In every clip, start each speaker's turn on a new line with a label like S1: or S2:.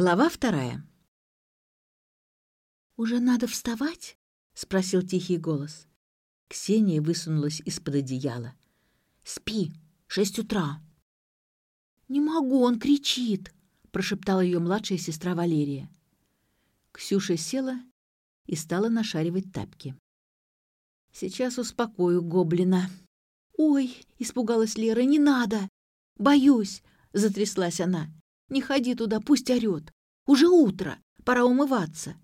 S1: Глава вторая. «Уже надо вставать?» — спросил тихий голос. Ксения высунулась из-под одеяла. «Спи, шесть утра». «Не могу, он кричит», — прошептала ее младшая сестра Валерия. Ксюша села и стала нашаривать тапки. «Сейчас успокою гоблина». «Ой!» — испугалась Лера. «Не надо! Боюсь!» — затряслась она. Не ходи туда, пусть орёт. Уже утро, пора умываться».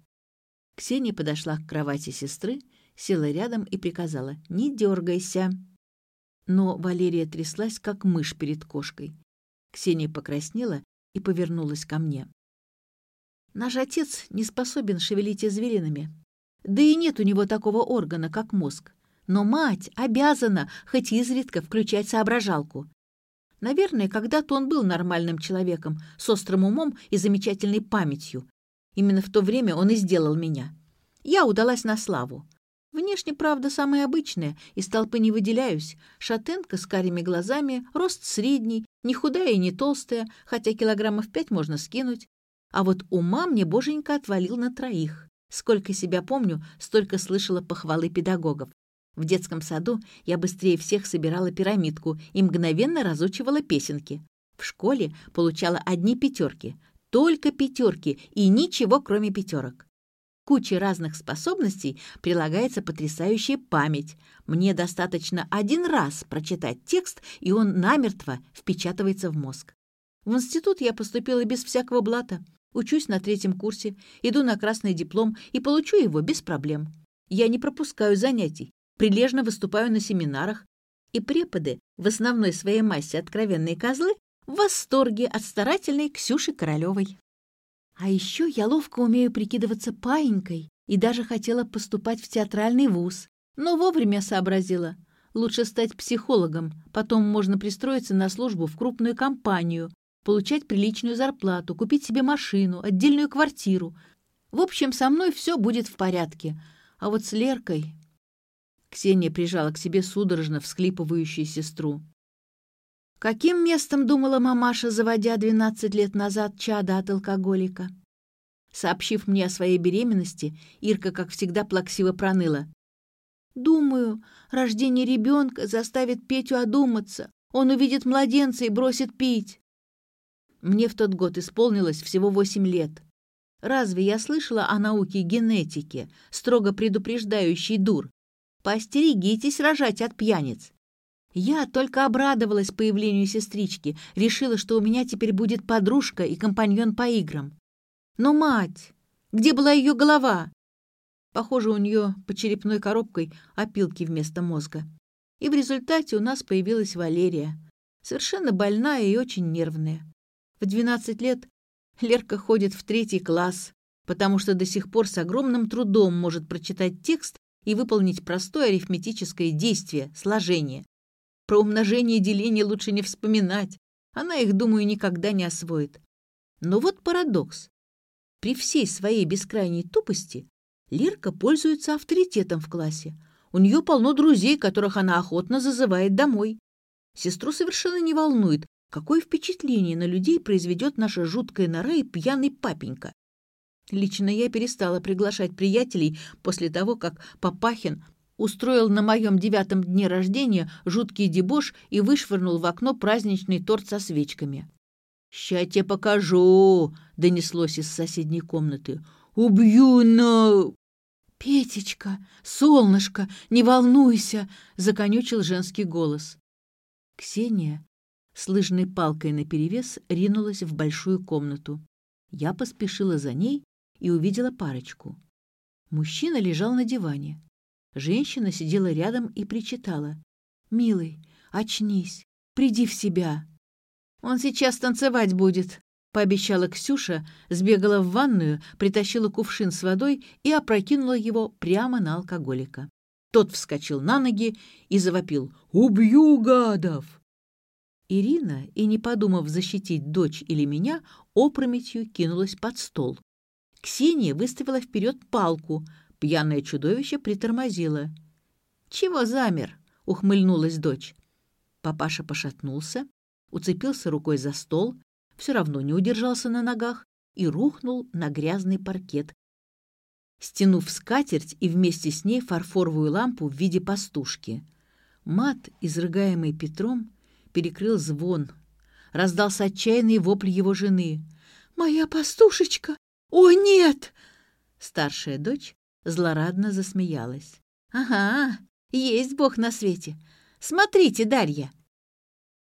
S1: Ксения подошла к кровати сестры, села рядом и приказала «Не дергайся». Но Валерия тряслась, как мышь перед кошкой. Ксения покраснела и повернулась ко мне. «Наш отец не способен шевелить извилинами. Да и нет у него такого органа, как мозг. Но мать обязана хоть изредка включать соображалку. Наверное, когда-то он был нормальным человеком, с острым умом и замечательной памятью. Именно в то время он и сделал меня. Я удалась на славу. Внешне, правда, самая обычная, из толпы не выделяюсь. Шатенка с карими глазами, рост средний, не худая и не толстая, хотя килограммов пять можно скинуть. А вот ума мне боженька отвалил на троих. Сколько себя помню, столько слышала похвалы педагогов. В детском саду я быстрее всех собирала пирамидку и мгновенно разучивала песенки. В школе получала одни пятерки, только пятерки и ничего, кроме пятерок. Куче разных способностей прилагается потрясающая память. Мне достаточно один раз прочитать текст, и он намертво впечатывается в мозг. В институт я поступила без всякого блата. Учусь на третьем курсе, иду на красный диплом и получу его без проблем. Я не пропускаю занятий, прилежно выступаю на семинарах, и преподы, в основной своей массе откровенные козлы, в восторге от старательной Ксюши Королевой. А еще я ловко умею прикидываться паинькой и даже хотела поступать в театральный вуз, но вовремя сообразила. Лучше стать психологом, потом можно пристроиться на службу в крупную компанию, получать приличную зарплату, купить себе машину, отдельную квартиру. В общем, со мной все будет в порядке. А вот с Леркой Ксения прижала к себе судорожно всклипывающую сестру. Каким местом думала мамаша, заводя 12 лет назад чада от алкоголика? Сообщив мне о своей беременности, Ирка, как всегда, плаксиво проныла. «Думаю, рождение ребенка заставит Петю одуматься. Он увидит младенца и бросит пить». Мне в тот год исполнилось всего восемь лет. Разве я слышала о науке генетики, строго предупреждающей дур, Поостерегитесь рожать от пьяниц. Я только обрадовалась появлению сестрички, решила, что у меня теперь будет подружка и компаньон по играм. Но мать! Где была ее голова? Похоже, у нее по черепной коробкой опилки вместо мозга. И в результате у нас появилась Валерия. Совершенно больная и очень нервная. В 12 лет Лерка ходит в третий класс, потому что до сих пор с огромным трудом может прочитать текст и выполнить простое арифметическое действие, сложение. Про умножение и деление лучше не вспоминать. Она их, думаю, никогда не освоит. Но вот парадокс. При всей своей бескрайней тупости Лирка пользуется авторитетом в классе. У нее полно друзей, которых она охотно зазывает домой. Сестру совершенно не волнует, какое впечатление на людей произведет наша жуткая нора и пьяный папенька. Лично я перестала приглашать приятелей после того, как Папахин устроил на моем девятом дне рождения жуткий дебош и вышвырнул в окно праздничный торт со свечками. «Ща тебе покажу!» — донеслось из соседней комнаты. «Убью на...» «Петечка, солнышко, не волнуйся!» — законючил женский голос. Ксения с лыжной палкой наперевес ринулась в большую комнату. Я поспешила за ней и увидела парочку. Мужчина лежал на диване. Женщина сидела рядом и причитала. «Милый, очнись, приди в себя». «Он сейчас танцевать будет», — пообещала Ксюша, сбегала в ванную, притащила кувшин с водой и опрокинула его прямо на алкоголика. Тот вскочил на ноги и завопил «Убью гадов!». Ирина, и не подумав защитить дочь или меня, опрометью кинулась под стол. Ксения выставила вперед палку. Пьяное чудовище притормозило. «Чего замер?» — ухмыльнулась дочь. Папаша пошатнулся, уцепился рукой за стол, все равно не удержался на ногах, и рухнул на грязный паркет, стянув скатерть и вместе с ней фарфоровую лампу в виде пастушки. Мат, изрыгаемый Петром, перекрыл звон. Раздался отчаянный вопль его жены. «Моя пастушечка! О, нет!» Старшая дочь злорадно засмеялась. «Ага, есть Бог на свете. Смотрите, Дарья!»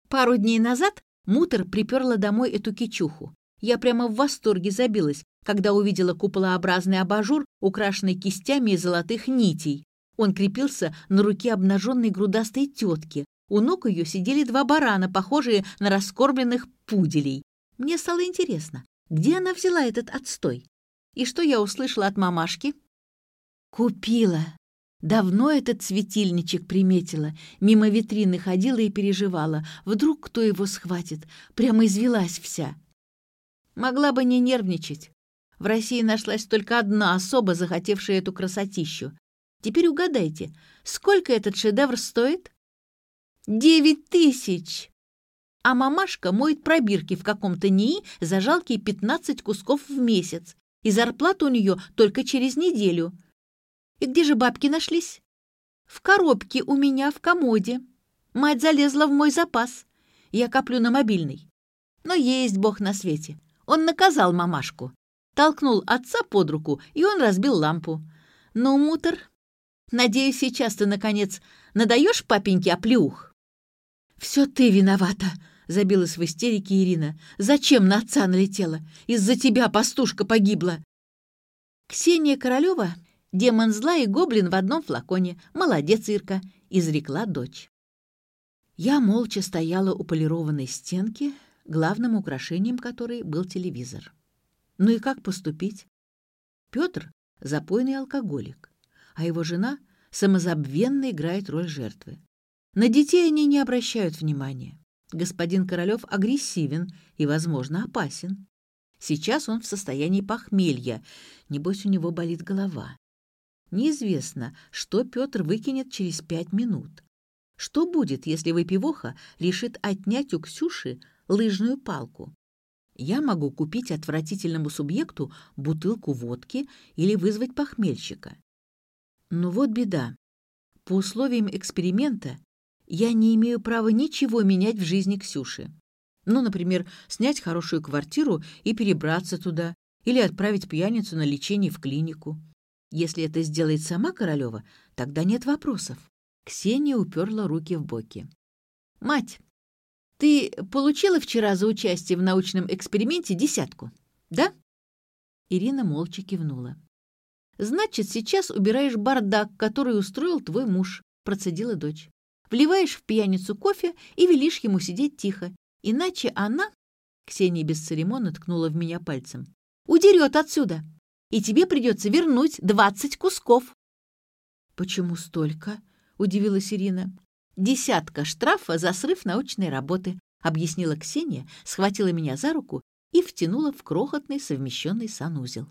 S1: Пару дней назад Мутер приперла домой эту кичуху. Я прямо в восторге забилась, когда увидела куполообразный абажур, украшенный кистями из золотых нитей. Он крепился на руке обнаженной грудастой тетки. У ног ее сидели два барана, похожие на раскормленных пуделей. Мне стало интересно, где она взяла этот отстой? И что я услышала от мамашки? «Купила. Давно этот светильничек приметила. Мимо витрины ходила и переживала. Вдруг кто его схватит? Прямо извелась вся. Могла бы не нервничать. В России нашлась только одна особа, захотевшая эту красотищу. Теперь угадайте, сколько этот шедевр стоит? Девять тысяч! А мамашка моет пробирки в каком-то НИИ за жалкие пятнадцать кусков в месяц, и зарплата у нее только через неделю — и где же бабки нашлись? В коробке у меня в комоде. Мать залезла в мой запас. Я коплю на мобильный. Но есть бог на свете. Он наказал мамашку. Толкнул отца под руку, и он разбил лампу. Ну, мутор, надеюсь, сейчас ты, наконец, надаешь папеньке оплеух? Все ты виновата, забилась в истерике Ирина. Зачем на отца налетела? Из-за тебя пастушка погибла. Ксения Королева Демон зла и гоблин в одном флаконе. Молодец, Ирка!» — изрекла дочь. Я молча стояла у полированной стенки, главным украшением которой был телевизор. Ну и как поступить? Петр — запойный алкоголик, а его жена самозабвенно играет роль жертвы. На детей они не обращают внимания. Господин Королёв агрессивен и, возможно, опасен. Сейчас он в состоянии похмелья, небось у него болит голова. Неизвестно, что Петр выкинет через пять минут. Что будет, если выпивоха решит отнять у Ксюши лыжную палку? Я могу купить отвратительному субъекту бутылку водки или вызвать похмельщика. Но вот беда. По условиям эксперимента я не имею права ничего менять в жизни Ксюши. Ну, например, снять хорошую квартиру и перебраться туда, или отправить пьяницу на лечение в клинику. Если это сделает сама Королева, тогда нет вопросов. Ксения уперла руки в боки. «Мать, ты получила вчера за участие в научном эксперименте десятку, да?» Ирина молча кивнула. «Значит, сейчас убираешь бардак, который устроил твой муж», — процедила дочь. «Вливаешь в пьяницу кофе и велишь ему сидеть тихо. Иначе она...» Ксения бесцеремонно ткнула в меня пальцем. «Удерет отсюда!» и тебе придется вернуть двадцать кусков». «Почему столько?» — удивилась Ирина. «Десятка штрафа за срыв научной работы», — объяснила Ксения, схватила меня за руку и втянула в крохотный совмещенный санузел.